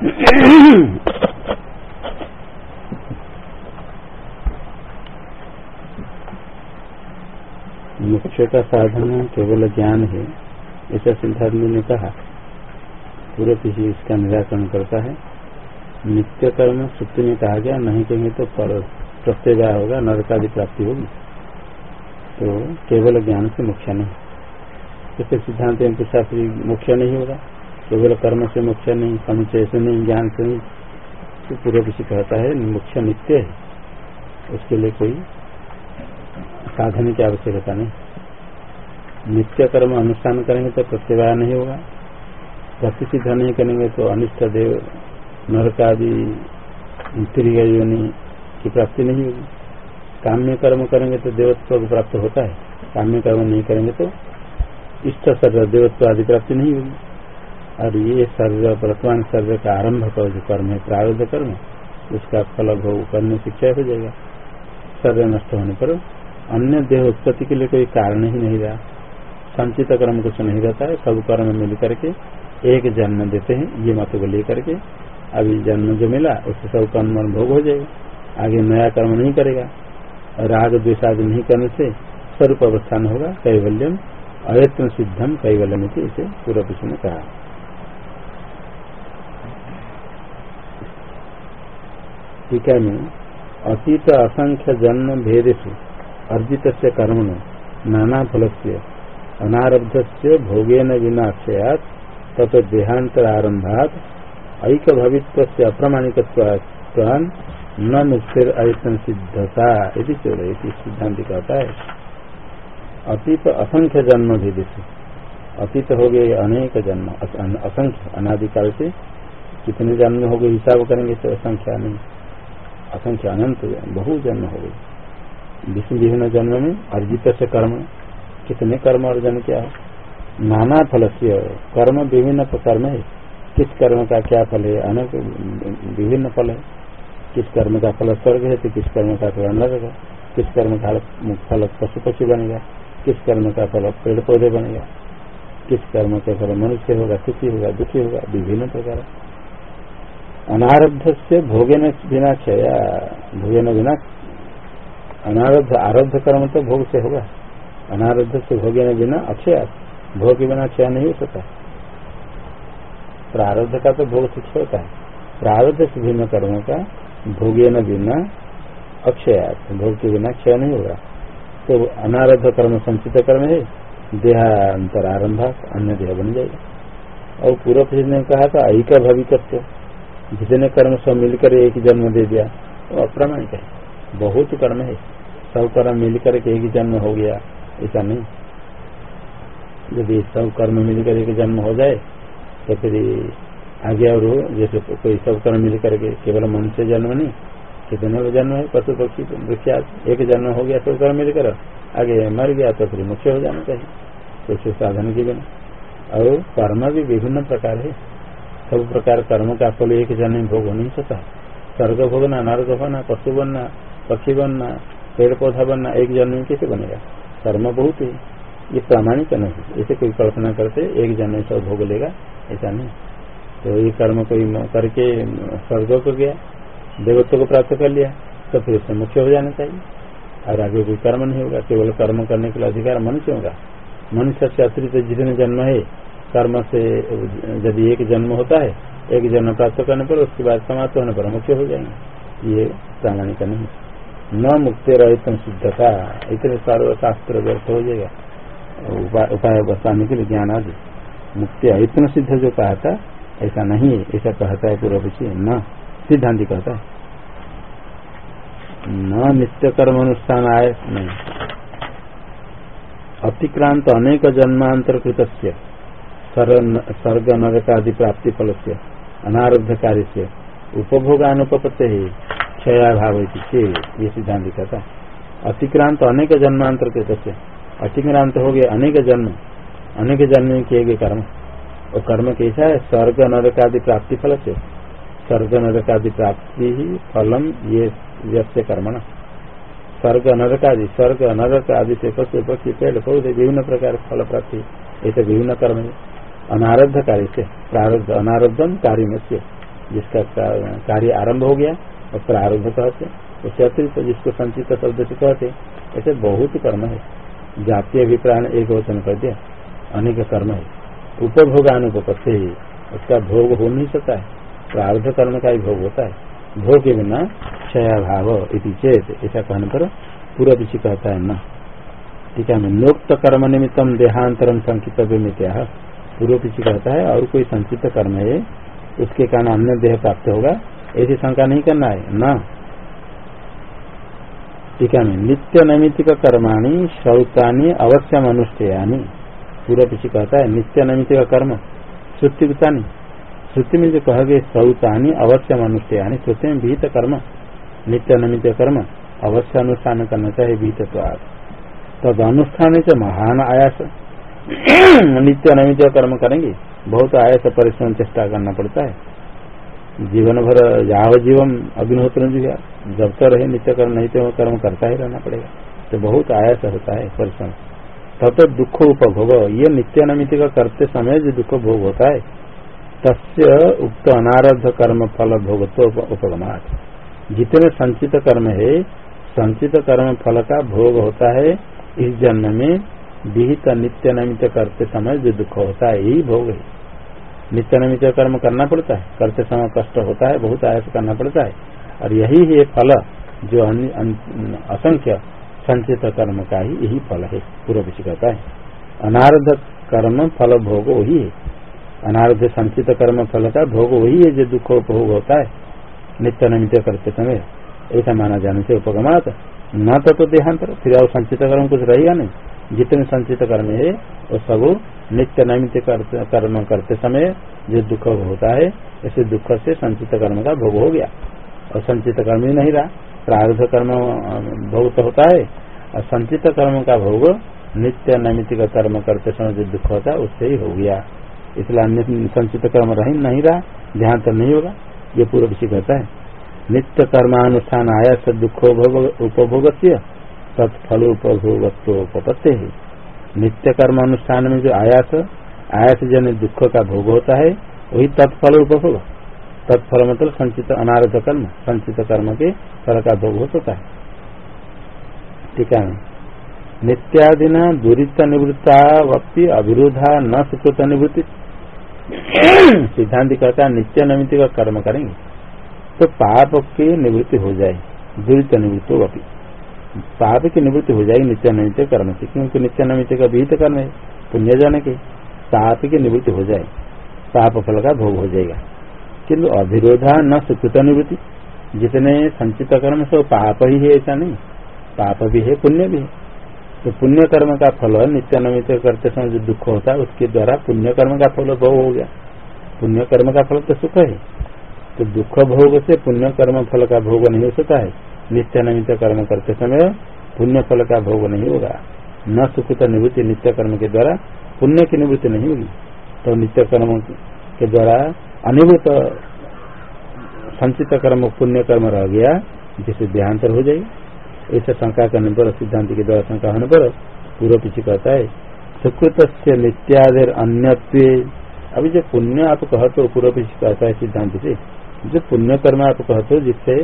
मुख्य का साधन केवल ज्ञान है, ऐसा सिद्धार्थ ने कहा। पूर्व पीछे इसका निराकरण करता है। नित्य कर्म सुप्ति में कहा गया, नहीं कहेंगे तो प्रत्यय होगा नरकादि प्राप्ति होगी। तो केवल ज्ञान से मुख्य नहीं। जैसे सिद्धांत शास्त्री मुख्य नहीं होगा। केवल कर्म से मुख्य नहीं समुचय से नहीं, ज्ञान से नहीं तो पूर्व किसी कहता है मुख्य नित्य है। उसके लिए कोई साधन की आवश्यकता नहीं। नित्य कर्म अनुष्ठान करेंगे तो प्रत्यवाह नहीं होगा। प्रतिष्ठित नहीं करेंगे तो अनिष्ट देव नरक आदि योनि की प्राप्ति नहीं होगी। काम्य कर्म करेंगे तो देवत्व को प्राप्त होता है। काम्य कर्म नहीं करेंगे तो इष्ट शरीर देवत्व आदि प्राप्ति नहीं होगी। और ये शरीर वर्तमान शरीर का आरंभ का जो कर्म है, प्रारब्ध कर्म उसका फल भोग करने से क्षय हो जाएगा। शरीर नष्ट होने पर अन्य देह उत्पत्ति के लिए कोई कारण ही नहीं रहा। संचित कर्म कुछ नहीं रहता है, सब कर्म मिल करके एक जन्म देते हैं, ये मत को लेकर के। अभी जन्म जो मिला, उससे सब कर्म भोग हो जाएगा। आगे नया कर्म नहीं करेगा। राग द्वेषादि नहीं करने से स्वरूप अवस्थान होगा, कैवल्यम अयत्न सिद्धम कैवल्यम इसे पूर्व ने कहा। टीका में अतीत असंख्य जन्म भेदेशु अर्जित से कर्म नाना फल से अनारब्ध से भोगेन विना अक्षयात तत् देहांतर आरंभात ऐक भवित्व से अप्रमाणिक न मुक्तिर आयतन सिद्धता यदि सिद्धांत कहता है। अतीत असंख्य जन्म भेदेशु अतीत हो गए अनेक जन्म असंख्य, अनादिकाल से कितने जन्म हो गए हिसाब करेंगे तो असंख्या नहीं। असंख्य अनंत बहु जन्म हो गए। विभिन्न जन्म में अर्जित से कर्म, कितने कर्म अर्जन किया नाना फल से कर्म विभिन्न प्रकार में है। किस कर्म का क्या फल है? अनेक विभिन्न फल है। किस कर्म का फल स्वर्ग है तो किस कर्म का फल नरक किस कर्म का फल पशु पशु बनेगा? किस कर्म का फल पेड़ पौधे बनेगा? किस कर्म का फल मनुष्य होगा, सुखी होगा, दुखी होगा? विभिन्न प्रकार। अनारब्ध से भोगन बिना क्षय भोगन बिना अनारब्ध आरब्ध कर्म तो भोग से होगा। अनारब्ध से भोगन बिना अक्षय, भोग के बिना क्षय नहीं हो सकता। प्रारब्ध का तो भोग से होता है। प्रारब्ध से भिन्न कर्मों का भोगे न बिना अक्षय, भोग के बिना क्षय नहीं होगा। तो अनारब्ध कर्म संचित कर्म है। देहांतर आरंभ अन्य देह बन जाएगा। और पूर्व ने कहा था ऐका भविकत्व जितने कर्म सब मिलकर एक जन्म दे दिया, वो अप्रामाणिक है। बहुत कर्म है। सब कर्म मिलकर के एक जन्म हो गया, ऐसा नहीं। यदि सब कर्म मिलकर एक जन्म हो जाए तो फिर आगे और हो, जैसे कोई सब कर्म मिलकर के केवल मनुष्य जन्म नहीं, कितने जन्म है? पशु, पक्षी वृक्षा एक जन्म हो गया, सब कर्म मिलकर, आगे मर गया तो फिर मुख्य हो जाना चाहिए। कुछ साधन के बिना। और कर्म भी विभिन्न प्रकार है। सब प्रकार कर्म का फल एक जन में भोग हो नहीं सकता स्वर्ग भोगना नर्ग होना पशु बनना पक्षी बनना पेड़ पौधा बनना एक जन्म में कैसे बनेगा? कर्म बहुत है, ये प्रामाणिक नहीं ऐसे कोई कल्पना करते, एक जन्म सब भोग लेगा, ऐसा नहीं। तो ये कर्म कोई करके, स्वर्ग को गया, देवत्व को प्राप्त कर लिया तो फिर उससे मुख्य हो जाना चाहिए। और आगे कोई कर्म नहीं होगा, केवल कर्म करने के लिए अधिकार मनुष्य होगा। मनुष्य से अतिरिक्त जितने जन्म है कर्म से यदि एक जन्म होता है, एक जन्म प्राप्त करने पर उसके बाद समाप्त होने पर मुख्य हो जाएँगे। ये प्रामाणिक नहीं न मुक्ति रहित सिद्धता इतने सर्वशास्त्र व्यर्थ हो जाएगा। उपाय बसाने के लिए ज्ञान आदि। मुक्ति इतना सिद्ध जो कहा था, ऐसा नहीं है। ऐसा कहता है पूर्व पीछे न। सिद्धांति कहता है। न नित्य कर्म अनुष्ठान आय नहीं। अतिक्रांत अनेक जन्मांतर कृत स्वर्ग नरक आदि प्राप्ति फल से अनारब्ध कार्य से उपभोगानुपत्ति ही क्षया भाव ये सिद्धांत कहता अतिक्रांत अनेक जन्मांतर के अतिक्रांत हो गए अनेक जन्म। अनेक जन्म किए गए कर्म। और कर्म कैसा है? स्वर्ग नरक आदि प्राप्ति फल से स्वर्ग नरक आदि प्राप्ति ही फलम ये व्यस्त कर्मण। स्वर्ग नरक आदि स्वर्ग नरक आदि से पशु पक्षी, पेड़, पौधे, विभिन्न प्रकार फल प्राप्ति। ऐसे विभिन्न कर्म है। अनारब्ध कार्य से प्रारब्ध अनारब्धम कार्य से जिसका कार्य आरंभ हो गया और प्रारब्ध कहते उससे अतिरिक्त जिसको संचित शब्द से कहते ऐसे बहुत कर्म है। जातीय अभिप्राय एक वचन कर दिया अनेक कर्म है। उपभोगानुपत्ति उसका भोग हो नहीं सकता है। प्रारब्ध कर्म का ही भोग होता है। भोग के बिना क्षय भाव इति चेत, ऐसा कहने पर पूरा पीछे कहता है न। ठीक है नोक्त कर्म निमित्तम देहांतरम संकितव्य में क्या पूर्व पीछे कहता है, और कोई संचित कर्म है, उसके कारण अन्य देह प्राप्त होगा। ऐसी शंका नहीं करना है। न। ठीक है नित्य नैमित्तिक कर्माणी श्रौतानी अवश्य अनुष्ठेयानी। पूरा पीछे कहता है, नित्य नैमित्तिक कर्म श्रुतिता श्रुति में जो कहा गए श्रौतानी अवश्यम अनुष्ठेयानी, श्रुति में भीत कर्म, नित्य नैमित्तिक कर्म, अवश्य अनुष्ठान करना चाहिए भीत तद अनुष्ठान से महान आयास। नित्य नैमित्य कर्म करेंगे। बहुत आयस परिश्रम, चेष्टा करना पड़ता है। जीवन भर याव जीवन अग्निहोत्र जब तक रहे, नित्य कर्म नहीं तो कर्म करता ही रहना पड़ेगा। तो बहुत आयस होता है परिश्रम। तब तो दुख उपभोग, ये नित्य नमित का करते समय जो दुख भोग होता है, तस्य उक्त अनारब्ध कर्म फल भोग तो उपगमात। जितने संचित कर्म है, संचित कर्म फल का भोग होता है, इस जन्म में विहित नित्य नमित करते समय जो दुख होता है यही भोग है। नित्य नमित कर्म करना पड़ता है। करते समय कष्ट होता है बहुत आयस करना पड़ता है। और यही है फल जो असंख्य संचित कर्म का ही यही फल है पूर्व कहता है अनारध कर्म फल भोग वही है। अनारध संचित कर्म फल का भोग वही है जो दुख उपभोग होता है। नित्य नमित करते समय। ऐसा माना जाने से उपगमात। न तो, तो देहांतर। फिर और संचित कर्म कुछ रहेगा नहीं। जितने संचित कर्म है, वो सब नित्य नैमित कर्म करते समय जो दुख होता है, ऐसे दुख से संचित कर्म का भोग हो गया। और संचित कर्म ही नहीं रहा प्रार्थ कर्म भोग तो होता है। और संचित कर्म का भोग नित्य नैमित कर्म करते समय जो दुख होता है, उससे ही हो गया। इसलिए संचित कर्म रही नहीं रहा, ध्यान तो नहीं होगा, ये पूर्व से कहता है। नित्य कर्मानुष्ठान आया दुख उपभोग से तत्फल उपभोगत्वपत्ति है नित्य कर्म अनुष्ठान में जो आयास आयास जन दुख का भोग होता है, वही तत्फल उपभोग तत्फल मतलब संचित अनारध कर्म, संचित कर्म के फल का भोग हो सकता है। ठीक है। नित्यादिना दुरीत निवृत्ता वक्ति अविरोधा न सुकृत निवृत्ति। सिद्धांत कहता नित्य नमित का कर्म करेंगे तो पाप की निवृत्ति हो जाए दुरित निवृत्त वक्ति पाप की निवृत्ति हो जाएगी नित्य नैमित्य कर्म से, क्योंकि नित्य नैमित्य का विहित कर्म है, पुण्य जाने के, पाप की निवृत्ति हो जाए, पाप फल का भोग हो जाएगा। किन्तु अभिरोधा न सुकृत निवृत्ति, जितने संचित कर्म से पाप ही है ऐसा नहीं, पाप भी है, पुण्य भी है। तो पुण्य कर्म का फल नित्य नमित करते समय जो दुख होता है, उसके द्वारा पुण्य कर्म का फल भोग हो गया। पुण्य कर्म का फल तो सुख है। तो दुख भोग से पुण्य कर्म फल का भोग नहीं हो सकता है। नित्य नमित कर्म करते समय पुण्य फल का भोग नहीं होगा। न सुखित निवृत्ति नित्य कर्म के द्वारा पुण्य की निवृत्ति नहीं होगी। तो नित्य कर्म के द्वारा अनिवृत संचित कर्म, पुण्य कर्म रह गया जिसे देहांतर हो जाएगी। ऐसे शंका करने पर, सिद्धांत के द्वारा शंका होने पर पूर्व पीछे कहता है सुकृत से नित्यादेर अन्य अभी जो पुण्य आप कहते हो, पूर्व पीछे कहता है सिद्धांत से, जो पुण्य कर्म आप कहते हो, जिससे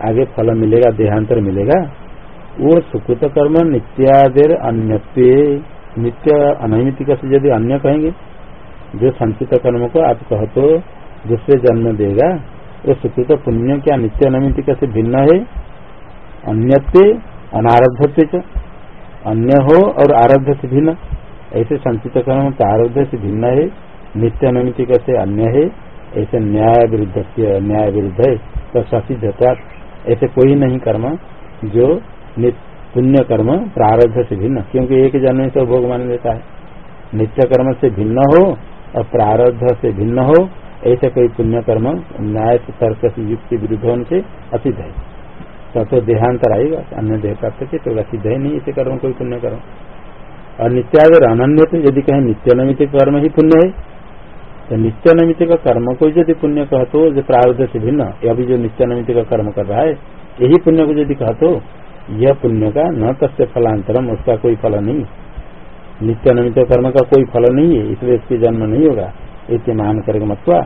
आगे फल मिलेगा, देहांतर मिलेगा। वो सुकृत कर्म नित्यादेर अन्य नित्य अनैमितिक से यदि अन्य कहेंगे, जो संचित कर्म को आप कहो तो दूसरे जन्म देगा। वो सुकृत पुण्य क्या नित्य अनैमितिक से भिन्न है? अन्य अनारब्ध अन्य हो और आरब्ध से भिन्न। ऐसे संचित कर्म प्रारब्ध से भिन्न है, नित्य अनैमितिक से अन्य है। ऐसे न्याय विरुद्ध न्याय विरुद्ध है। तो ससिद्धता ऐसे कोई नहीं कर्म जो पुण्य कर्म प्रारब्ध से भिन्न, क्योंकि एक जन्म से भोग मान लेता है। नित्य कर्म से भिन्न हो और प्रारब्ध से भिन्न हो, ऐसे कोई पुण्य कर्म न्याय तर्क से, युक्ति विरुद्ध होने से असिद्ध है। तब तो देहांतर आएगा, अन्य देह प्राप्त के तो सिद्ध है नहीं ऐसे कर्म कोई पुण्य कर्म। और नित्यागर अनन्य तो यदि कहें नित्य नमित कर्म ही पुण्य है तो नित्य नमित का कर्म को यदि पुण्य कह तो जो प्रारब्ध से भिन्न अभी जो नित्य नमित का कर्म कर रहा है, यही पुण्य को यदि कह तो यह पुण्य का न तस्य फलांतरम, उसका कोई फल नहीं। नित्य नमित कर्म का कोई फल नहीं है, इसलिए इसके जन्म नहीं होगा। इसे मान करके मतवा,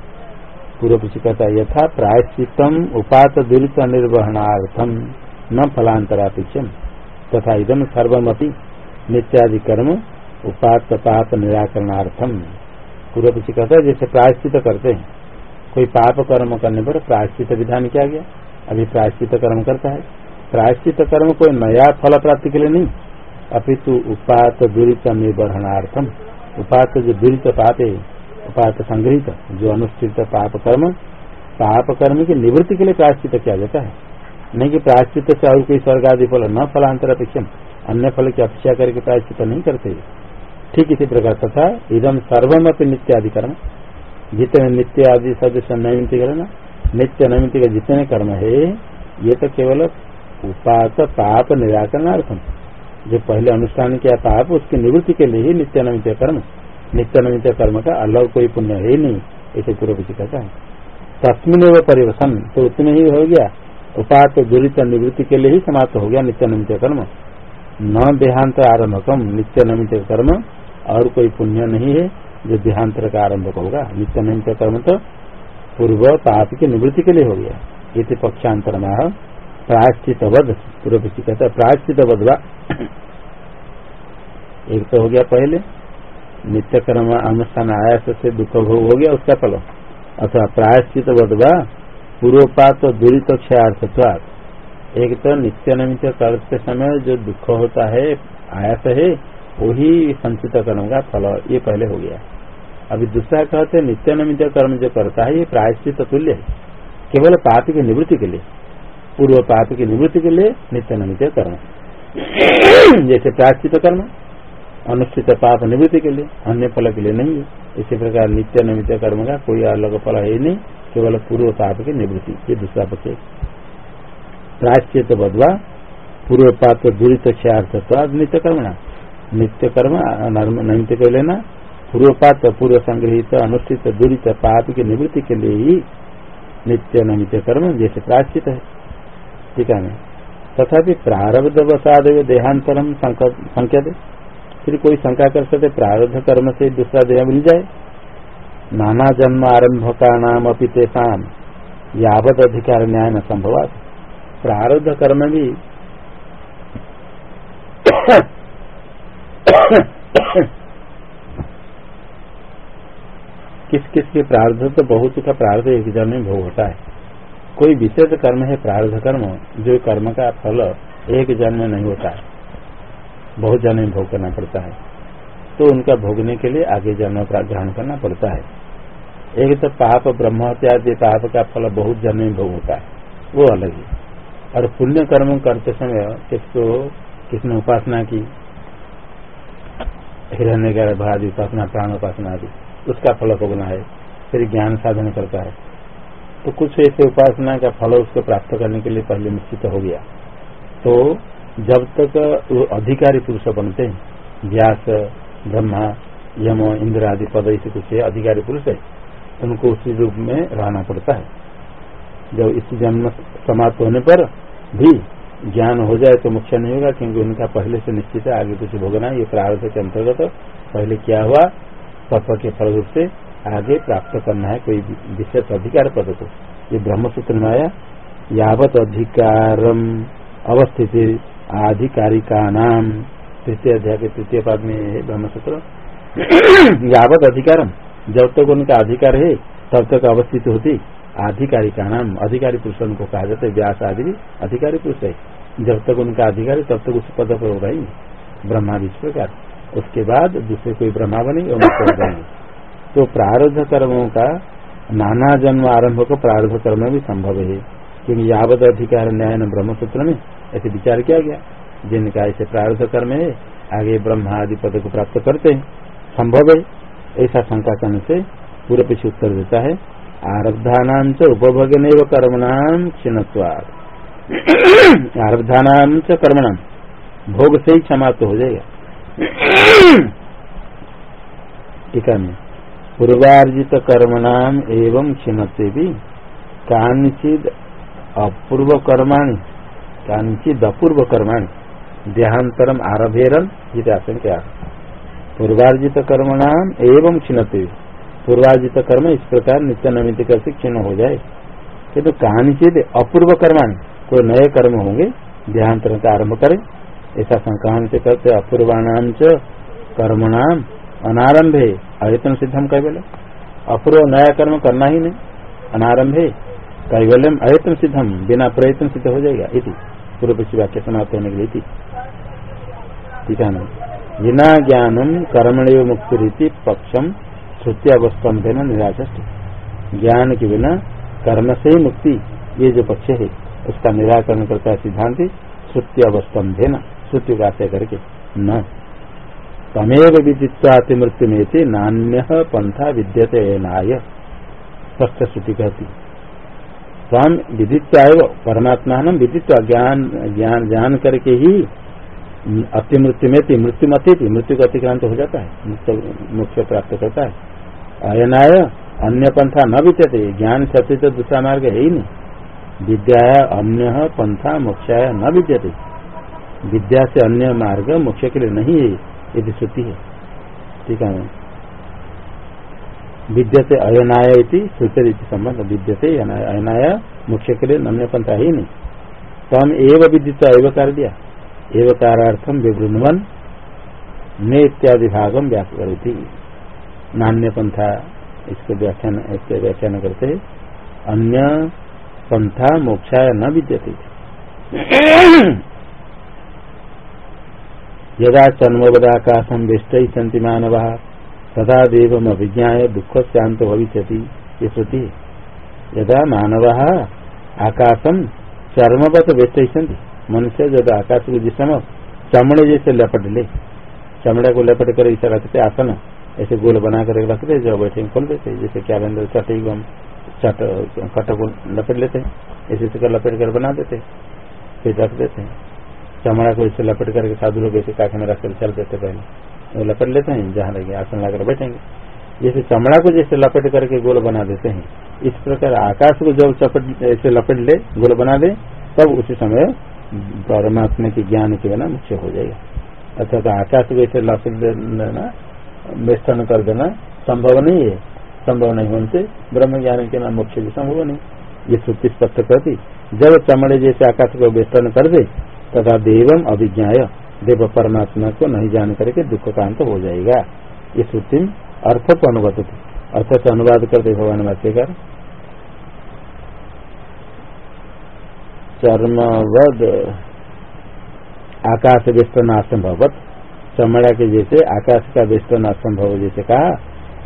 पूर्व पीछे कहता यथा प्रायश्चितम उपात दुरित निर्वहणार्थम, न फलांतरापेक्षम तथा इदम सर्वमपि नित्यादि कर्म उपात निराकरणार्थम। पूर्व पीछे कहता है, जैसे प्रायश्चित करते हैं। कोई पाप कर्म करने पर प्रायश्चित विधान किया गया? अभी प्रायश्चित कर्म करता है। प्रायश्चित कर्म कोई नया फल प्राप्ति के लिए नहीं। अपितु उपात दुरित निर्वहणार्थम उपात जो दुरित पाप है, उपात संग्रहित, जो अनुष्ठित पाप कर्म पाप कर्म की निवृत्ति के लिए प्रायश्चित किया जाता है। नहीं कि प्रायश्चित से और कोई स्वर्ग आदि फल न फलांतर अपेक्षा अन्य फल की अपेक्षा करके प्रायश्चित नहीं करते। ठीक इसी प्रकार तथा इदम सर्वम अपनी नित्यादि कर्म जितने नित्य आदि सदस्य नैमित करना नित्य नैमित का जितने कर्म है, ये तो केवल उपात, पाप निराकरणार्थम जो पहले अनुष्ठान किया पाप, उसकी निवृत्ति के लिए ही नित्य नमित कर्म। नित्य नमित कर्म का अलग कोई पुण्य है नहीं ऐसे पूर्व पीछे कहता है। तस्मिन एवं परिवर्तन तो उतने ही हो गया। उपात, दुरित, निवृत्ति के लिए ही समाप्त हो गया नित्य नमित कर्म। न देहांत आरंभकम, नित्य नमित कर्म, और कोई पुण्य नहीं है, जो देहांतर का आरंभ होगा। नित्य नमित कर्म तो पूर्व पाप की निवृत्ति के लिए हो गया। ये पक्षांतर माह प्रायश्चित वध पूर्व कहता है प्रायश्चित वधवा एक तो हो गया पहले। नित्य कर्म अनुष्ठान आयास से दुख भोग हो गया, उसका फल। अथवा प्रायश्चित वधवा पूर्वपात दुरित क्षयार्थत्वाद एक तो नित्य नमित करते समय जो दुख होता है, आयास है, वही संचित कर्म का फल, ये पहले हो गया। अभी दूसरा कहते नित्य नमित कर्म जो करता है, ये प्रायश्चित तुल्य है। केवल पाप की निवृत्ति के लिए। पूर्व पाप की निवृत्ति के लिए नित्य नमित कर्म। जैसे प्रायश्चित कर्म, अनुष्ठित पाप निवृत्ति के लिए, अन्य फल के लिए नहीं है। इसी प्रकार नित्य नमित कर्म का कोई अलग फल है नहीं, केवल पूर्व पाप की निवृत्ति, ये दूसरा पक्ष प्राश्चित बदवा पूर्व पाप दूरित क्षयार्थ नित्य कर्म नित्य कर्म नमित के लेना पूर्व पाप पूर्व संग्रहित अनुष्ठित दूरित पाप की निवृत्ति के लिए ही नित्य नमित कर्म जैसे प्राश्चित है ठीक है तथा प्रारब्ध वसाद देहांतरम संकेत। फिर कोई शंका कर सकते प्रारब्ध कर्म से दूसरा देह मिल जाए। नाना जन्म आरंभ का नाम अपनी तेसाम यावत अधिकार न्याय न संभव प्रारब्ध कर्म भी किस किस के प्रार्थ तो बहुत का प्रार्थ एक जन्म में भोग होता है। कोई विशेष कर्म है प्रार्ध कर्म, जो कर्म का फल एक जन्म में नहीं होता है। बहुत जन्म में भोग करना पड़ता है। तो उनका भोगने के लिए आगे जन्म का ग्रहण करना पड़ता है। एक तो पाप ब्रह्म इत्यादि पाप का फल बहुत जन्म में भोग होता है। वो अलग ही। और पुण्य कर्म करते समय किसको किसने उपासना की? हिरण्य गर्भ उपासना, प्राण उपासना आदि, उसका फल भोगना है। फिर ज्ञान साधन करता है। तो कुछ ऐसे उपासना का फल उसको प्राप्त करने के लिए पहले निश्चित हो गया। तो जब तक वो अधिकारी पुरुष बनते हैं, व्यास, ब्रह्मा, यम, इंद्र आदि पद ऐसे कुछ अधिकारी पुरुष है, उनको उसी रूप में रहना पड़ता है। जब इस जन्म समाप्त होने पर भी ज्ञान हो जाए तो मुख्य नहीं होगा, क्योंकि उनका पहले से निश्चित है, आगे कुछ भोगना ये प्रार्थ के अंतर्गत पहले क्या हुआ? तत्व के फल रूप से आगे प्राप्त करना है कोई विशेष अधिकार पद को। ये ब्रह्मसूत्र में आया, यावत अधिकार अवस्थित आधिकारिका नाम तृतीय अध्याय के तृतीय पद में है ब्रह्मसूत्र। यावत अधिकारम, जब तक उनका अधिकार है, तब तक अवस्थित होती। आधिकारिका नाम अधिकारी पुरुष उनको कहा जाता है, व्यास आदि भी अधिकारी पुरुष है। जब तक उनका अधिकारी, तब तक उस पद पर होगा ही ब्रह्मा इस प्रकार। उसके बाद दूसरे कोई ब्रह्मा बनेंगे और मुक्त हो जाएँगे तो प्रारब्ध कर्मों का नाना जन्म आरंभ को प्रारब्ध कर्म भी संभव है। क्योंकि यावत अधिकार न्याय ब्रह्मसूत्र में ऐसे विचार किया गया। जिनका ऐसे प्रारब्ध कर्म है, आगे ब्रह्मा आदि पद को प्राप्त करते हैं। संभव है। ऐसा शंका करने से पूरे पीछे उत्तर देता है। आरब्धान च उपभोग कर्म नाम क्षीणत्वाद आरब्धान च कर्मणाम भोग से ही क्षमा तो हो जाएगा टीका में। पूर्वार्जित कर्मणाम एवं क्षीणते भी कांचिद अपूर्व कर्माणि, कांचिद अपूर्व कर्माणि। देहांतरम आरभेरन जित आशंका। पूर्वार्जित कर्मणाम एवं क्षीणते पूर्वाजित कर्म इस प्रकार नित्य नमित कर क्षीण हो जाए। किन्तु तो कहानी चीज़ अपूर्व कर्मा कोई नए कर्म होंगे देहांतर का आरंभ करें। ऐसा संक्रांत से कहते अपूर्वाणाम च कर्मणाम अनारंभ। है अयतन सिद्धम कैवल्य अपूर्व नया कर्म करना ही नहीं, अनारंभ। है कैवल्यम अयतन सिद्धम, बिना प्रयत्न सिद्ध हो जाएगा, इति। पूर्व पक्षी वाक्य समाप्त होने के लिए ठीक है बिना ज्ञानम कर्मणिव मुक्ति रीति पक्षम श्रुति अवस्थम्भ निराश ज्ञान के बिना कर्म से ही मुक्ति, ये जो पक्ष है, उसका निराकरण करता है सिद्धांत श्रुति अवस्थम्भे न श्रुति का करके। न। तमेव विदित्वाति मृत्यु में थे नान्य पंथा विद्यते नाय। स्पष्ट श्रुति कहती तम विदित्वा परमात्मा हम विदित्वा ज्ञान ज्ञान जान करके ही अति मृत्यु में थी मृत्यु मत थी मृत्यु का अतिक्रांत हो जाता है मुख्य प्राप्त करता है। अयनाय अन्य पंथा न विद्यते। ज्ञान सत्य तो दूसरा मार्ग है ही नहीं। विद्या अन्य पंथा मोक्षाय न विद्यते। विद्या से अन्य मार्ग मोक्ष के लिए नहीं है, यदि श्रुति है। ठीक है विद्यते अयनाय श्रुति संबंध। विद्यते अयनाय मोक्ष के लिए अन्य पंथा ही नहीं। तो हम एवं विद्युत एवं कर दिया। एवं कारार्थम विवृणवन। ने इत्यादि भागम व्यास करी नान्य पंथा इसको व्याख्यान, इसके व्याख्यान करते अन्य पंथा मोक्षाय न विद्यते यदा चन्मवदाकाशम विष्ट सी मानव तथा देव अभिज्ञा दुख शांत भविष्य ये श्रुति। यदा मानव आकाशम चर्मवत व्यस्त मनुष्य जब आकाश को जिस समय चमड़े जैसे लपट ले। चमड़े को लपट कर ऐसा आसन। ऐसे गोल बना कर रखते जब बैठे खोल देते जैसे क्या बंद चटे चट, कट को लपेट लेते हैं। ऐसे से लपेट कर बना देते फिर रख देते हैं। चमड़ा को इसे लपेट करके साधु लोग ऐसे काखे में रखकर चल देते पहले। वो लपेट लेते हैं, जहाँ लगे आसन लगाकर बैठेंगे। जैसे चमड़ा को जैसे लपेट करके गोल बना देते हैं, इस प्रकार आकाश को जब चपट, ऐसे लपेट ले, गोल बना दे, तब उसी समय परमात्मा के ज्ञान के बिना मुख्य हो जाएगा। अर्थात आकाश को ऐसे लपेट देना वेष्टन कर देना संभव नहीं है। संभव नहीं होने से ब्रह्म ज्ञान के नाम मोक्ष भी संभव नहीं। ये श्रुति स्पष्ट करती, जब चमड़े जैसे आकाश को वेष्टन कर दे, तथा देवम अभिज्ञा देव परमात्मा को नहीं जान करके दुख का अंत हो जाएगा। ये श्रुति अर्थ को अनुवाद अर्थ से अनुवाद करते भगवान वाक्यकार चर्मवद आकाश वेष्टन असंभवत चमड़ा के जैसे, आकाश का वेष्टन असंभव जैसे कहा,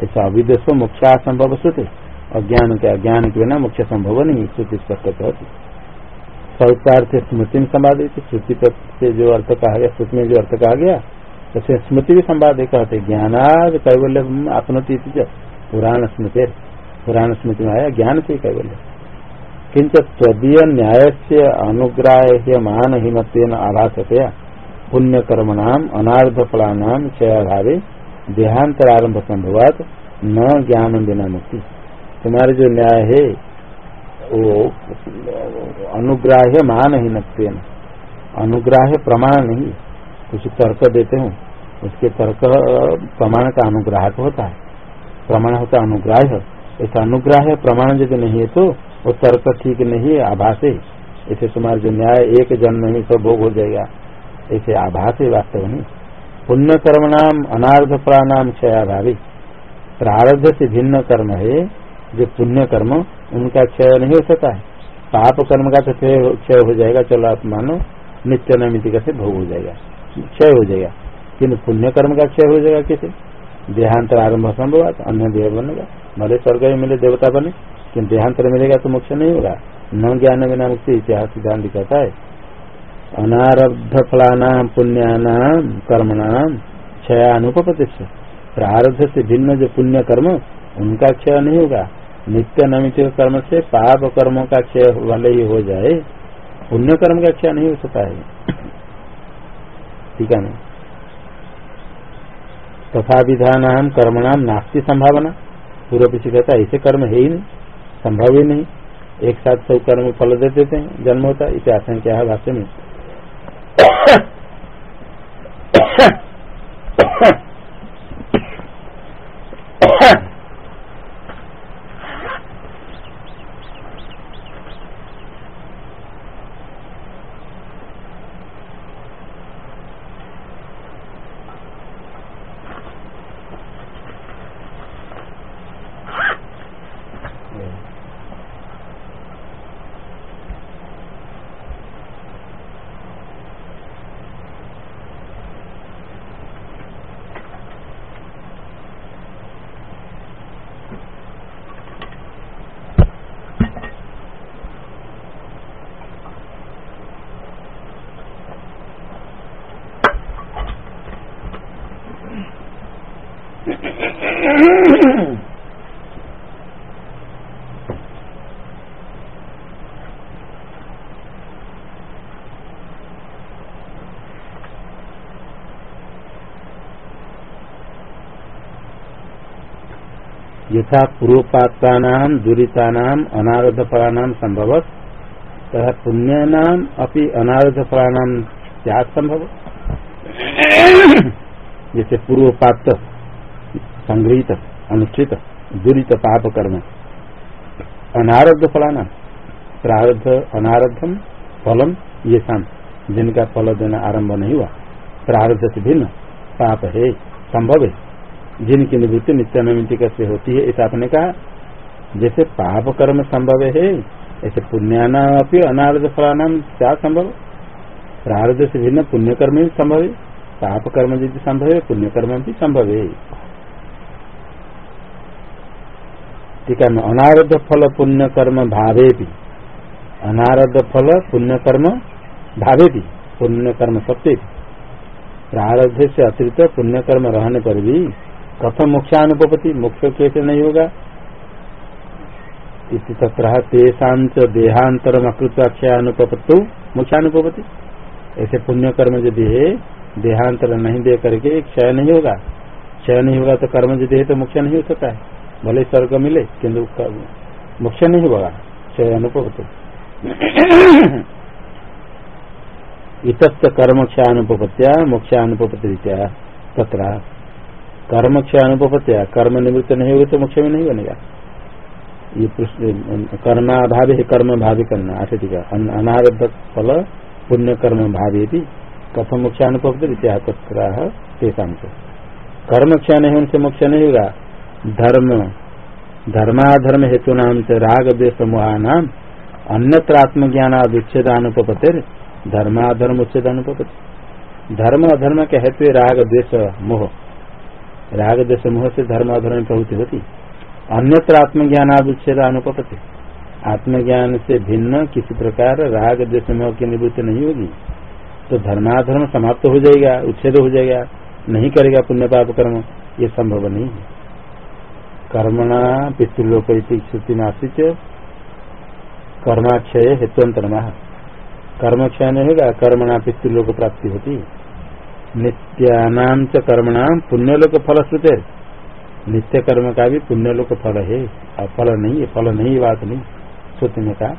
ऐसा अविदेश मोक्ष असंभव श्रुति। अज्ञान के अज्ञान के बिना मोक्ष संभव नहीं, श्रुति स्पष्ट कहती सौतार्थ स्मृति में संवादित श्रुति से जो अर्थ कहा गया, श्रुति में जो अर्थ कहा गया तो स्मृति भी संवाद कहते ज्ञानाद कैवल्य आपनोती पुराण स्मृति पुराण स्मृति में आया, ज्ञान से कैवल्य। किंच तदीय न्याय से अनुग्राह्य मान हिमत्व आभासतया। पुण्यकर्मणाम अनार्ध फलानाम क्षयाभावे देहांतर आरंभ संभवात, न ज्ञान बिना मुक्ति तुम्हारे जो न्याय है, वो अनुग्राह्य मान ही नक्ति अनुग्राह्य प्रमाण नहीं, कुछ तर्क देते हूँ, उसके तर्क प्रमाण का अनुग्राहक होता है। प्रमाण होता है अनुग्राह्य ऐसा अनुग्राह्य प्रमाण यदि नहीं है तो वो तर्क ठीक नहीं है, आभास है। ऐसे तुम्हारे जो न्याय, एक जन्म में सब भोग हो जाएगा। ऐसे आभास है वास्तव नहीं। पुण्य कर्म नाम अनार्ध प्राणाम क्षयाभावी प्रारब्ध से भिन्न कर्म है, जो पुण्य कर्म उनका क्षय नहीं हो सकता है। पाप कर्म का तो क्षय हो जाएगा, चलो आप मानो, नित्य नैमित से भोग हो जाएगा, क्षय हो जाएगा। किन्तु पुण्य कर्म का क्षय हो जाएगा कैसे? देहांतर आरंभ संभव अन्य देह बनेगा। भले स्वर्ग में मिले देवता बने किन्तु देहांतर मिलेगा तो मोक्ष नहीं होगा। न ज्ञान बिना मुक्ति, इतिहास सिद्धांत कहता है अनारब्ध फलाना पुण्यानाम कर्मणाम क्षयानुपति प्रारब्ध से भिन्न जो पुण्य कर्म उनका क्षय नहीं होगा। नित्य नमित कर्म से पाप कर्मों का क्षय वाले ही हो जाए पुण्य कर्म का क्षय नहीं हो सकता है। ठीक है ना? तथा विधान कर्मणाम नास्ती संभावना। पूर्व पीछे कहता ऐसे कर्म है ही नहीं, संभव ही नहीं। एक साथ सब कर्म फल दे देते हैं, जन्म होता है इसे आशंका है, भाष्य में? 哼哼哼 यथा पूर्वपात्राण दुरीतानाम अनारधफलानाम संभव तथा पुण्यानाम अपनी फला त्याग संभव जैसे पूर्वपात्र संग्रहित अनुचित दुरीत पाप कर्म अनारब्ध फलाना। प्रारब्ध अनारब्धम फलम, ये शाम जिनका फल देना आरंभ नहीं हुआ, प्रारब्ध से भिन्न, पाप है, संभव है। जिनकी निवृत्ति नित्यानुमिति कैसे होती है ऐसा आपने कहा, जैसे पाप कर्म संभव है, ऐसे पुण्याना अपनी अनारध फलानाम क्या संभव? प्रारब्ध से भिन्न पुण्य कर्म भी संभव है पाप कर्म यदि संभव है पुण्य कर्म भी संभव है। टीका में अनारध फल पुण्य कर्म भावे भी अनारध फल पुण्य कर्म भावे भी पुण्य कर्म सत्य प्रारब्ध से अतिरिक्त पुण्य कर्म रहने पर भी कथम मुख्यानुपति मुख्य कैसे नहीं होगा? इसी तथा तेषांत देहांतरम अकृत्वाख्यानुपत्तु मुख्यानुपति ऐसे पुण्य कर्म यदि है, देहांतर नहीं दे करके क्षय नहीं होगा। क्षय नहीं होगा तो कर्म यदि है तो मुख्य नहीं हो सकता है। भले स्वर्ग मिले किन्तु मुख्य नहीं होगा क्षय अनुपत इत कर्म क्षानुपत्या मोक्षानुपत्या तथा कर्म क्षानुपत्या कर्म निवृत्त नहीं होगी तो मोक्ष में नहीं बनेगा। ये कर्माभाव है, कर्म भावी करना आठ टीका अनारब्ध फल, पुण्य कर्म भावी भी कथम मोक्षानुपत्या तथा कर्म क्षय नहीं उनसे मोक्ष नहीं होगा धर्म, धर्माधर्म हेतु नाम से राग समूहा नाम अन्यत्र आत्मज्ञान अनुपतिर धर्माधर्म उच्छेदानुपति धर्म अधर्म के हेतु राग द्वेष मोह राग द्वेष मोह से धर्म अधर्म प्रवृत्ति होती। अन्यत्र आत्मज्ञान अनुपति आत्मज्ञान से भिन्न किसी प्रकार राग द्वेष मोह की निवृत्ति नहीं होगी। तो धर्माधर्म समाप्त हो जाएगा, उच्छेद हो जाएगा, नहीं करेगा पुण्य पाप कर्म ये संभव नहीं है। कर्मणा पितृलोक श्रुति नाशित कर्माक्षय हेतुअंतर कर्मक्षय नहीं होगा कर्मणा पितृलोक प्राप्ति होती। नित्यानाम च कर्मणाम पुण्यलोक फल श्रुते नित्य कर्म का भी पुण्यलोक फल है फल नहीं फल नहीं बात नहीं। श्रुति में कहा,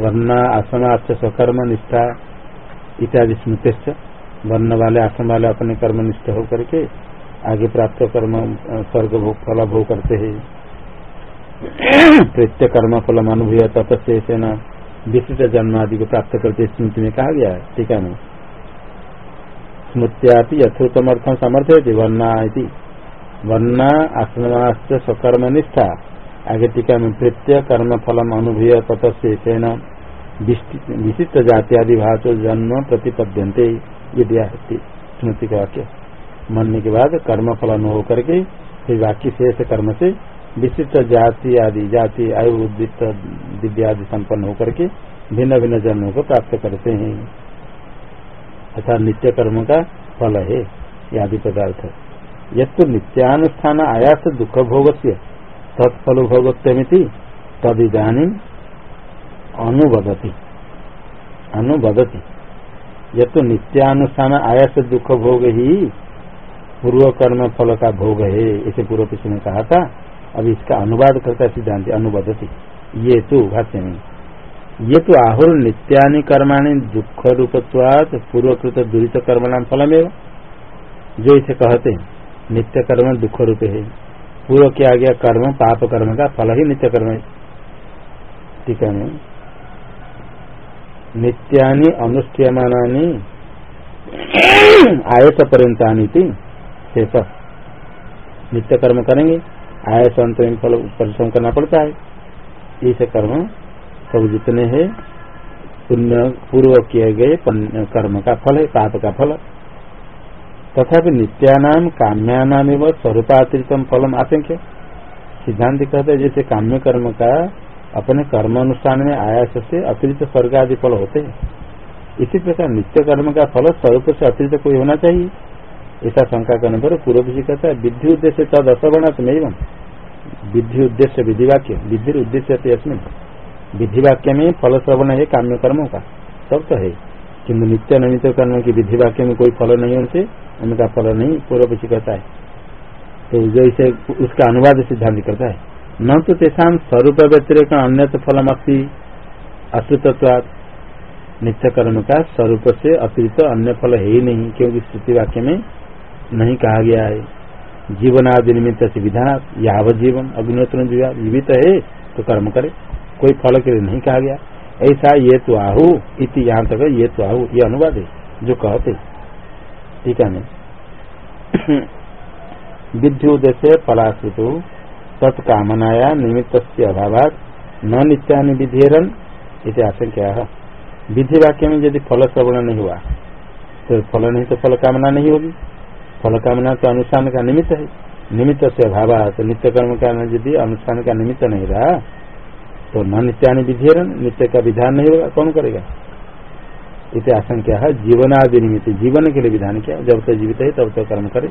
वर्ण आसनाच स्वकर्म निष्ठा इत्यादि स्मृत वर्ण वाले आसन वाले अपने कर्म निष्ठ होकर के आगे प्राप्त कर्म स्वर्ग भोग, फल भोग करते हैं। प्रत्य कर्म फल अनुभव तपस्या न विशिष्ट जन्म आदि को प्राप्त करते स्मृति में कहा गया ठीक है स्मृत्या यथोत्तम समर्थ है वर्णा वर्णा आश्रमाश्च स्वकर्म निष्ठा आगे टीका में प्रत्य कर्म फलम अनुभव तपस्या विशिष्ट जाति आदि भाषो जन्म प्रतिपद्यंते ये स्मृति का वाक्य। मरने के बाद कर्म फल अनु होकर के फिर बाकी शेष कर्म से विशिष्ट जाति आदि, जाति, आयु उद्दित विद्या आदि संपन्न होकर के भिन्न भिन्न जन्मों को प्राप्त करते हैं। अर्थात नित्य कर्म का फल है आदि पदार्थ। यद नित्यानुष्ठान आयास दुख भोग से तत्फल भोगत्यमिति तद इधानी अनुबदती अनुबदती यद नित्यानुष्ठान आयास दुख भोग ही पूर्व कर्म फल का भोग है इसे पूर्व पिछले ने कहा था। अब इसका अनुवाद करता सिद्धांत, अनुवादती। ये तो भाष्य में। ये तो आहुर नित्यानि कर्माणी दुख रूपत्वाद पूर्वकृत दुरीत कर्म नाम फलमेव। जो इसे कहते हैं, नित्य कर्म दुख रूप है। पूर्व किया गया कर्म, पाप कर्म का फल ही नित्य कर्म है। ठीक है नित्यानि अनुष्ठियमानी आयत पर्यंता शेष नित्य कर्म करेंगे, आय संत फल, परिश्रम करना पड़ता है। इस कर्म सब जितने हैं, पुण्य, पूर्व किए गए कर्म का फल है पाप का फल। तथा नित्यानाम, काम्यानाम एवं स्वरूपातिरितम फलम आशंक्य। सिद्धांत कहते हैं, जैसे काम्य कर्म का अपने कर्म अनुष्ठान में आयास से अतिरिक्त स्वर्ग आदि फल होते हैं। इसी प्रकार नित्य कर्म का फल स्वरूप से अतिरिक्त कोई होना चाहिए। ऐसा शंका करने पर पूर्व जी कहता है विधि उद्देश्य तद असवर्ण नहीं विधि उद्देश्य, विधि वाक्य विधि उद्देश्य विधि वाक्य में फल श्रवण है काम्य कर्मों का। सब तो है। किन्तु नित्य नमित कर्म की विधि वाक्य में कोई फल नहीं उनसे, उनका फल नहीं पूर्व जी कहता है। तो जैसे उसका अनुवाद सिद्धांत करता है। न तो तेषा स्वरूप व्यतिरेक अन्य फलम अस्सी अश्रुतत्वाद नित्य कर्म का स्वरूप से अतिरिक्त अन्य फल है ही नहीं, क्योंकि स्थिति वाक्य में नहीं कहा गया है। जीवनादि निमित्त से विधान याव जीवन अग्निहोत्र जीवित है तो कर्म करे। कोई फल के लिए नहीं कहा गया। ऐसा ये तो आहु, इति यहाँ तक ये तो आहु, ये अनुवाद है, जो कहते ठीक है विद्युदय फलाश्रित तत्कामनाया निमित्त अभाव न नित्या विधेयन इति आशंका विधि वाक्य में यदि फल श्रवण नहीं हुआ तो फल नहीं तो फल कामना नहीं होगी। फल कामना तो अनुष्ठान का निमित्त है। निमित्त से अभाव तो नित्य कर्म का यदि अनुष्ठान का निमित्त नहीं रहा तो न नित्यानि विधेयन, नित्य का विधान नहीं होगा, कौन करेगा? इसे आशंका है, जीवनादि निमित्त, जीवन के लिए विधान किया? जब तक जीवित है, तब तक कर्म करे।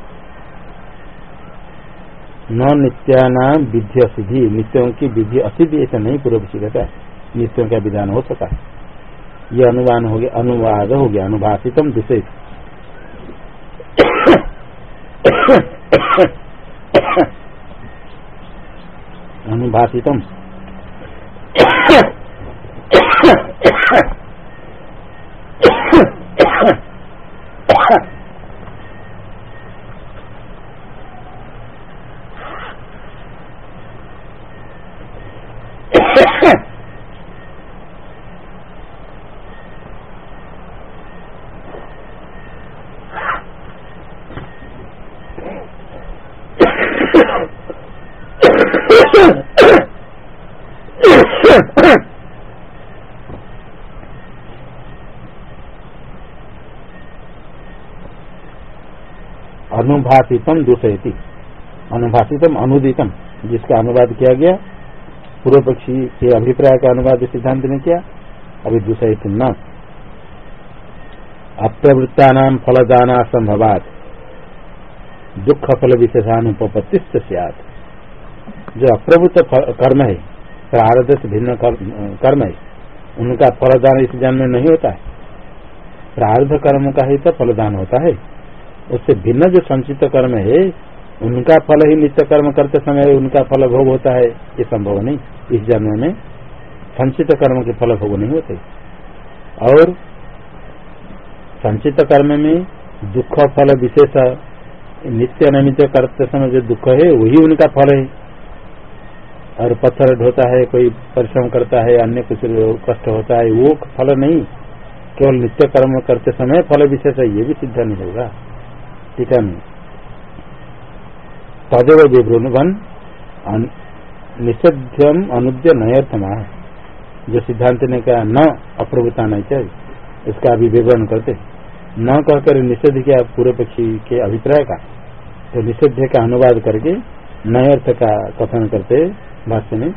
न नित्यानाम विधि असिधि नित्यों की विधि असिधि ऐसा नहीं पूर्व कहता है। नित्यों का विधान हो सका ये अनुमान हो गया, अनुवाद हो गया, अनुभाषितम दूसरे अनुभाषितम। अनुभाषितम दूसरी अनुभाषितम अनुदितम जिसका अनुवाद किया गया पूर्व पक्षी के अभिप्राय का अनुवाद सिद्धांत ने किया, अभी दूसरे न। अप्रवृत्ता नाम फलदाना संभवात। दुख फल विशेषानुपत्ति जो अप्रवृत्त कर्म है प्रारद से भिन्न कर्म है, उनका फलदान इस जन्म में नहीं होता है। प्रारब्ध कर्म का ही तो फलदान होता है। उससे भिन्न जो संचित कर्म है, उनका फल ही नित्य कर्म करते समय उनका फल भोग होता है, ये संभव नहीं। इस जन्म में संचित कर्म के फल भोग नहीं होते। और संचित कर्म में दुख फल विशेष, नित्य नैमित्य करते समय जो दुख है, वही उनका फल है। और पत्थर ढोता है, कोई परिश्रम करता है, अन्य कुछ कष्ट होता है, वो फल नहीं। केवल नित्य कर्म करते समय फल विशेष, ये भी सिद्ध नहीं होगा। है तदेव विवृण निषेध्यम अनुद्य नयर्थमा। जो सिद्धांत ने कहा, न अप्रभुता नहीं चाहिए, इसका अभी विवरण करते। न कहकर निषेध किया पूर्व पक्षी के अभिप्राय का तो निषेध का अनुवाद करके नए अर्थ का कथन करते भाष्य में,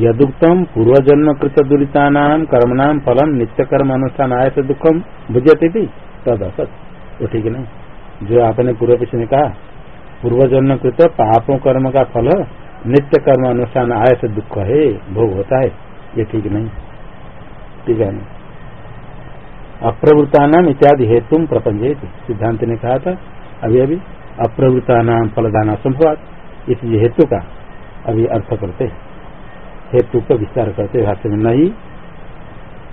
यदुक्तम पूर्वजन्म कृत दुरीता नाम कर्मणाम फलम नित्य कर्म अनुष्ठान आय से दुखम बुझते थी तद असत तो ठीक नहीं। जो आपने पूर्व पक्ष ने कहा पूर्वजन्म कृत पापों कर्म का फल, नित्य कर्म अनुष्ठान आय से दुख है, भोग होता है, ये ठीक नहीं ठीक है अप्रवृत्ता नाम इत्यादि हेतु प्रपंच सिद्धांत ने कहा था, अभी अभी अप्रवृत्ता नाम फलदान असंभवात। इस हेतु का अभी अर्थ करते हेतु का विस्तार करते भाष्य में नहीं।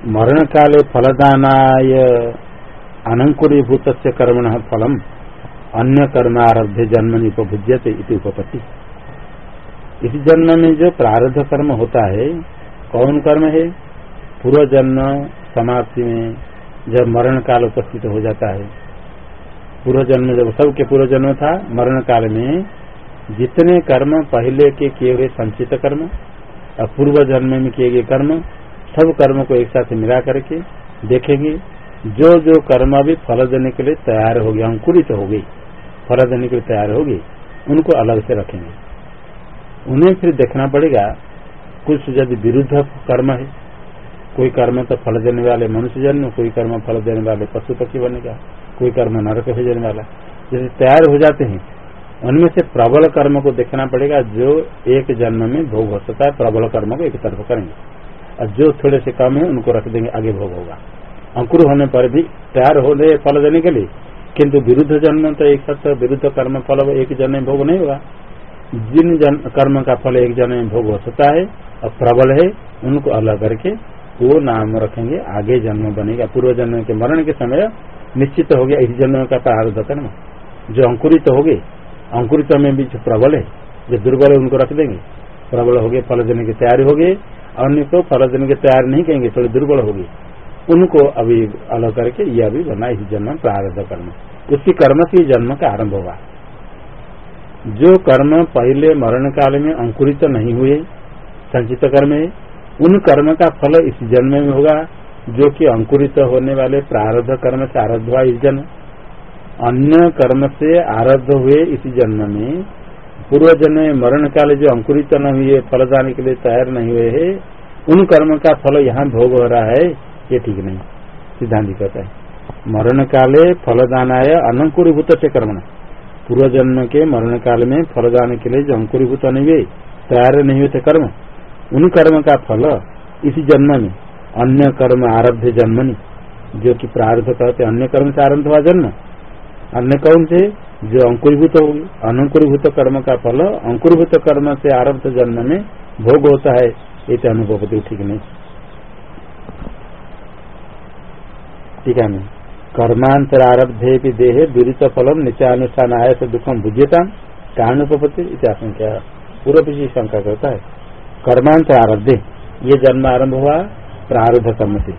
मरण काले फलदानाय अनंकुरीभूत कर्मण फलम। अन्य कर्म आरभ्य जन्म उपभुज्यते इति उपपत्ति। इस जन्म में जो प्रारब्ध कर्म होता है, कौन कर्म है? पूर्व जन्म समाप्ति में जब मरण काल उपस्थित हो जाता है। पूर्व जन्म जब सबके पूर्व जन्म था, मरण काल में जितने कर्म पहले के किए हुए संचित कर्म और पूर्व जन्म में किए गए कर्म, सब कर्म को एक साथ मिला करके देखेंगे। जो जो कर्म भी फल देने के लिए तैयार हो गया अंकुरित हो गई फल देने के लिए तैयार होगी, उनको अलग से रखेंगे। उन्हें फिर देखना पड़ेगा, कुछ यदि विरुद्ध कर्म है, कोई कर्म तो फल देने वाले मनुष्य जन्म, कोई कर्म फल देने वाले पशु पक्षी बनेगा, कोई कर्म नरक हो भेजने वाला। जैसे तैयार हो जाते हैं, उनमें से प्रबल कर्म को देखना पड़ेगा, जो एक जन्म में भोग हो सकता है प्रबल कर्म को एक तरफ़ करेंगे। और जो थोड़े से कम है, उनको रख देंगे, आगे भोग होगा। अंकुर होने पर भी तैयार होने फल देने के लिए किंतु विरुद्ध जन्म तो एक साथ विरुद्ध कर्म फल एक जन्म भोग नहीं होगा जिन जन कर्म का फल एक जन्म में भोग हो सकता है और प्रबल है, उनको अलग करके वो नाम रखेंगे, आगे जन्म बनेगा। पूर्व जन्म के मरण के समय निश्चित हो गया, इस जन्म का प्रारब्ध कर्म जो अंकुरित तो हो गए, अंकुरित में भी जो प्रबल है, जो दुर्बल है, उनको रख देंगे। प्रबल हो गए, फल देने की तैयारी हो गए अन्य को फल देने की तैयारी नहीं कहेंगे, थोड़ी दुर्बल होगी उनको अभी अलग करके यह अभी बना इस जन्म प्रारब्ध कर्म। उसी कर्म से जन्म का आरंभ होगा जो कर्म पहले मरण काल में अंकुरित नहीं हुए, संचित कर्म है, उन कर्म का फल इस जन्म में होगा, जो कि अंकुरित होने वाले प्रारब्ध कर्म से आरब्ध हुआ इस जन्म। अन्य कर्म से आरब्ध हुए इस जन्म में पूर्व जन्म में मरण काल जो अंकुरित न हुए, फल जाने के लिए तैयार नहीं हुए है, उन कर्म का फल यहाँ भोग हो रहा है। ये ठीक नहीं। सिद्धांत कहता है मरण काले फलदान फलदानाय अनंकुरीभूत से कर्म पूर्व जन्म के मरण काल में फलदान के लिए जो अंकुरीभूत हुए तैयार नहीं हुए थे कर्म, उन कर्म का फल इसी जन्म में, अन्य कर्म आरब्ध जन्मनि, जो कि प्रारब्ध कहते अन्य कर्म से आरंभ हुआ जन्म। अन्य कौन से? जो अंकुरीभूत होगी अनंकुरीभूत कर्म का फल अंकुरीभूत कर्म से आरब्ध जन्म में भोग होता है, ये तो अनुभव ठीक नहीं। ठीक है कर्मांतर आरब्धे भी देहे दुरीत फलम नित्यानुष्ठान आय से दुखम भुज्यता कारणोपति इत्याशंका पूर्व पीछे शंका करता है। कर्मांतर आरब्धे ये जन्म आरंभ हुआ प्रारब्ध कर्म से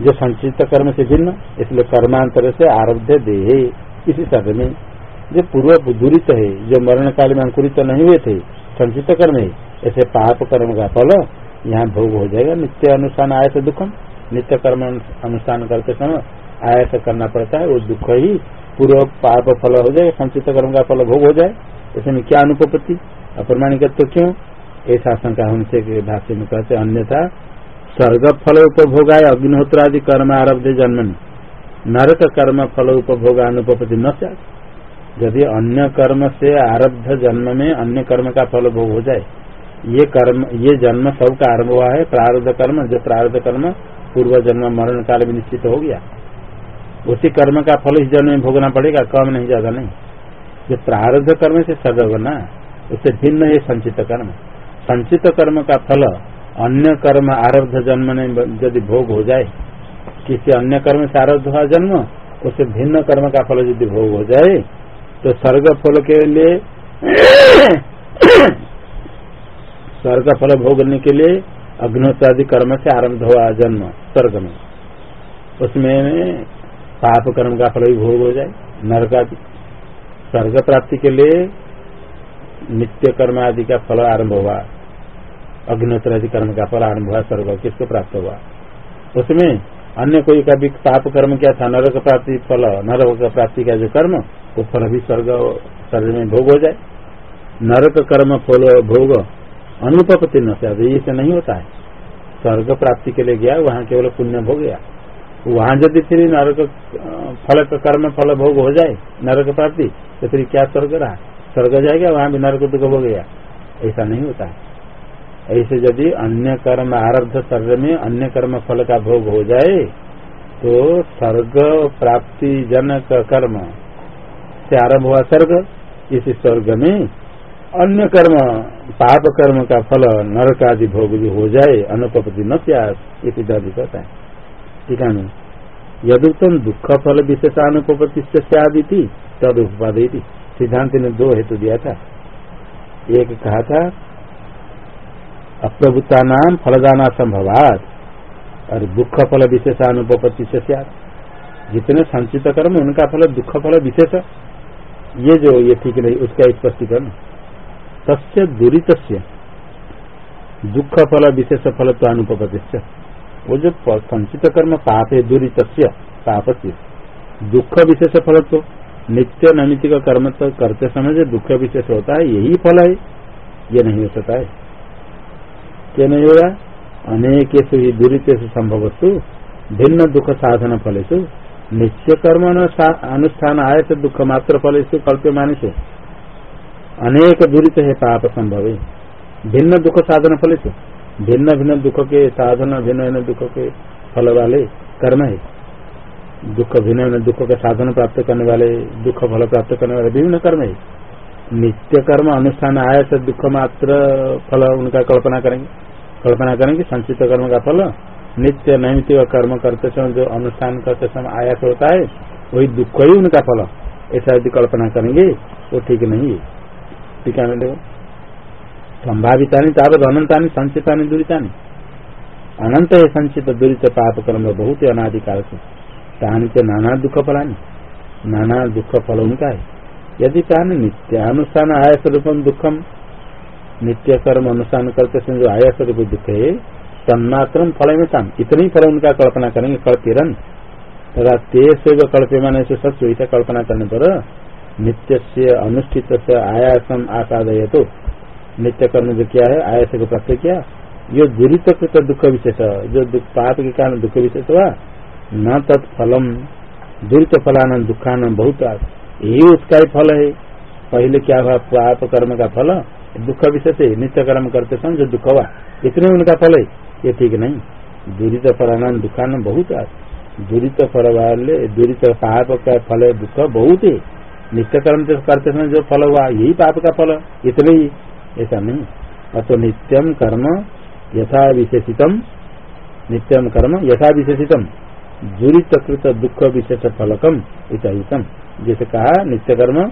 जो संचित कर्म से भिन्न इसलिए कर्मांतर से आरब्ध देहे। इसी शब्द में जो पूर्व दूरित है, जो मरण काल में अंकुरित नहीं हुए थे, संचित कर्म है, ऐसे पाप कर्म का फल यहाँ भोग हो जाएगा। नित्य अनुष्ठान आय से दुखम नित्य कर्म अनुष्ठान करते समय आयस करना पड़ता है, वो दुख ही पूर्व पाप फल हो जाए, संचित कर्म का फल भोग हो जाए इसमें क्या अनुपत्ति अप्रमाणिक तो क्यों? ऐसा शंका हमसे भाष्य में कहते अन्यथा स्वर्ग फल उपभोगाय अग्निहोत्र आदि कर्म आरब्ध जन्म नरक कर्म फल उपभोग अनुपति न यदि अन्य कर्म से आरब्ध जन्म में अन्य कर्म का फल भोग हो जाए, ये कर्म, ये जन्म सबका आरंभ हुआ है, प्रारब्ध कर्म जो प्रारब्ध कर्म पूर्व जन्म मरण काल में निश्चित हो गया। उसी कर्म का फल इस जन्म में भोगना पड़ेगा कम नहीं, ज़्यादा नहीं। जो प्रारब्ध कर्म से सदैव ना उससे भिन्न है संचित कर्म। संचित कर्म का फल अन्य कर्म आरब्ध जन्म में यदि भोग हो जाए, किसी अन्य कर्म से आरब्ध हुआ जन्म, उससे भिन्न कर्म का फल यदि भोग हो जाए तो स्वर्ग फल के लिए, स्वर्ग फल भोगने के लिए अग्नोत्तादि कर्म से आरंभ हुआ जन्म। स्वर्ग में उसमें पाप कर्म का फल भी भोग हो जाए, नरक आदि। स्वर्ग प्राप्ति के लिए नित्य कर्म आदि का फल आरंभ हुआ। अग्निहोत्र आदि कर्म का फल आरंभ हुआ, स्वर्ग किसको प्राप्त हुआ? उसमें अन्य कोई का भी पाप कर्म क्या था, नरक प्राप्ति फल, नरक प्राप्ति का जो कर्म, वो फल भी स्वर्ग स्वर्ग में भोग हो जाए। नरक कर्म फल भोग अनुपति न से नहीं होता है। स्वर्ग प्राप्ति के लिए गया, वहाँ केवल पुण्य भोग गया। वहाँ यदि फिर नरक, फल कर्म, फल भोग हो जाए, नरक प्राप्ति तो फिर क्या स्वर्ग रहा? स्वर्ग जाएगा, वहाँ भी नरक दुख भोग गया। ऐसा नहीं होता। ऐसे यदि अन्य कर्म आरब्ध स्वर्ग में अन्य कर्म फल का भोग हो जाए तो स्वर्ग प्राप्ति जनक कर्म से आरंभ हुआ स्वर्ग। इस स्वर्ग में अन्य कर्म, पाप कर्म का फल नरक आदि भोग भी हो जाए अनुपति न इत्यादि कहता है। ठीक है यदुक्तम दुख फल विशेषानुपति से थी तद उपाधि सिद्धांत ने दो हेतु दिया था। एक कहा था अप्रभुता नाम फलदाना संभवात, और दुख फल विशेषानुपति से जितने संचित कर्म, उनका फल दुख फल विशेष। ये जो, ये ठीक नहीं, उसका स्पष्टीकरण। तस्य दुरीत दुख फल विशेष फल तो अनुपति वो जो संचित कर्म पाप है दुरीत पाप से दुख विशेष फल तो नित्य नैमित का कर्म तो करते समय जो दुख विशेष होता है, यही फल है। ये नहीं हो सकता है। क्या नहीं होगा अनेक ही दुरीत संभवस्तु, भिन्न दुख साधन फल नित्य कर्म अनुष्ठान आय तो दुख मात्र फल से कल्प्य माने अनेक दुरित है पाप संभव। भिन्न दुख साधन फल से। भिन्न भिन्न दुख के साधन, भिन्न भिन्न दुख के फल वाले कर्म है। दुख, भिन्न भिन्न दुख के साधन प्राप्त करने वाले, दुख फल प्राप्त करने वाले विभिन्न कर्म है। नित्य कर्म, अनुष्ठान आया से दुख मात्र फल उनका कल्पना करेंगे। कल्पना करेंगे संचित कर्म का फल। नित्य नैमित्य कर्म करते समय जो अनुष्ठान करते समय आयास होता है, वही दुख ही उनका फल। ऐसा यदि कल्पना करेंगे, वो ठीक नहीं है। टीका में देखो संभाविता तावत अनंता संचिता दुरीता अनंत है संचित दुरीत पाप कर्म बहुत ही अनाधिकाल से तानी से नाना दुख फलानी नाना दुख फल उनका है यदि कहा नित्यानुष्ठान आयास रूपम दुखम नित्य कर्म अनुष्ठान करते समय जो आयास रूप दुख है तन्मात्र फल में शाम इतनी फल उनका कल्पना करेंगे, कल्पिरन। तथा तेज कल्पे माने से सच कल्पना करने पर नित्य से अनुष्ठित से आयासम आसादय तो नित्य कर्म जो क्या है आयास को प्राप्त किया ये दुरीत कृत दुख विशेष जो पाप के कारण दुख विशेष हुआ न तत्फलम दुरीत फलान दुखान बहुत यही उसका ही फल है। पहले क्या हुआ? पाप कर्म का फल। दुख विशेष है। नित्य कर्म करते समय जो दुख हुआ, इतने उनका फल है। ये ठीक नहीं। दुरीत फलान दुखान बहुत दुरीत फल वाले, दुरीत पाप का फल दुख बहुत है। नित्य कर्म करते समय जो फल हुआ, यही पाप का फल, इतने ही। ऐसा नहीं। अतो नित्यम कर्म यथा विशेषितम। नित्यम कर्म यथा विशेषितम। दुरीतकृत दुख विशेष फलकम इतम जैसे कहा नित्य कर्म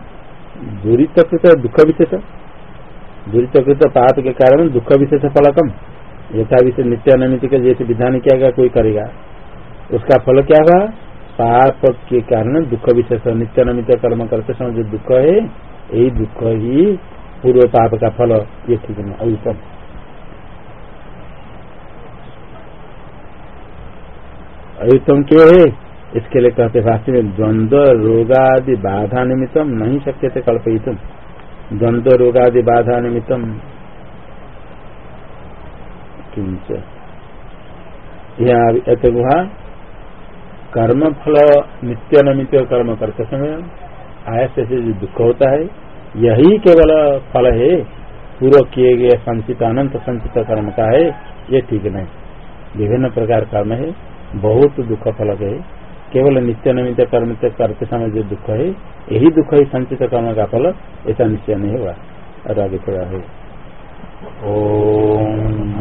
दुरीतकृत दुख विशेष। दुरीतकृत पाप के कारण दुख विशेष फलकम। यथा विशेष नित्य निमित्त का जैसे विधान किया गया, कोई करेगा। उसका फल क्या हुआ? पाप के कारण दुख विशेष, नित्य निमित्त कर्म करते समय जो दुख है यही दुख ही पूर्व पाप का फल ये ठीक नहीं अयुतम अयुतम क्यों है इसके लिए कहते भाष्य में, द्वंद्व, रोगादि, बाधा निमित्तम, नहीं शक्य थे कल्पयुतम। द्वंद्व, रोगादि, बाधा निमित्तम। किंच। यहाँ कर्म फल नित्य नमित्य कर्म करते समय आया से जो दुख होता है, यही केवल फल है। पूर्व किए गए संचित, अनंत संचित कर्म का है, ये ठीक नहीं। विभिन्न प्रकार कर्म है, बहुत दुख फल है। केवल नित्य नमित कर्म करते समय जो दुख है, यही दुख ही संचित कर्म का फल, ऐसा निश्चय नहीं और आगे थोड़ा है। ओम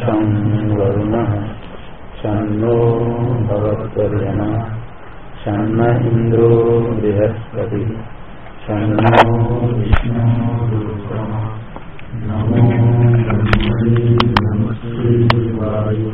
शं वरुणः शं नो भगवत्पर्यमा शं न इन्द्रो बृहस्पतिः। शं नो विष्णो नमो नमस्ते वायु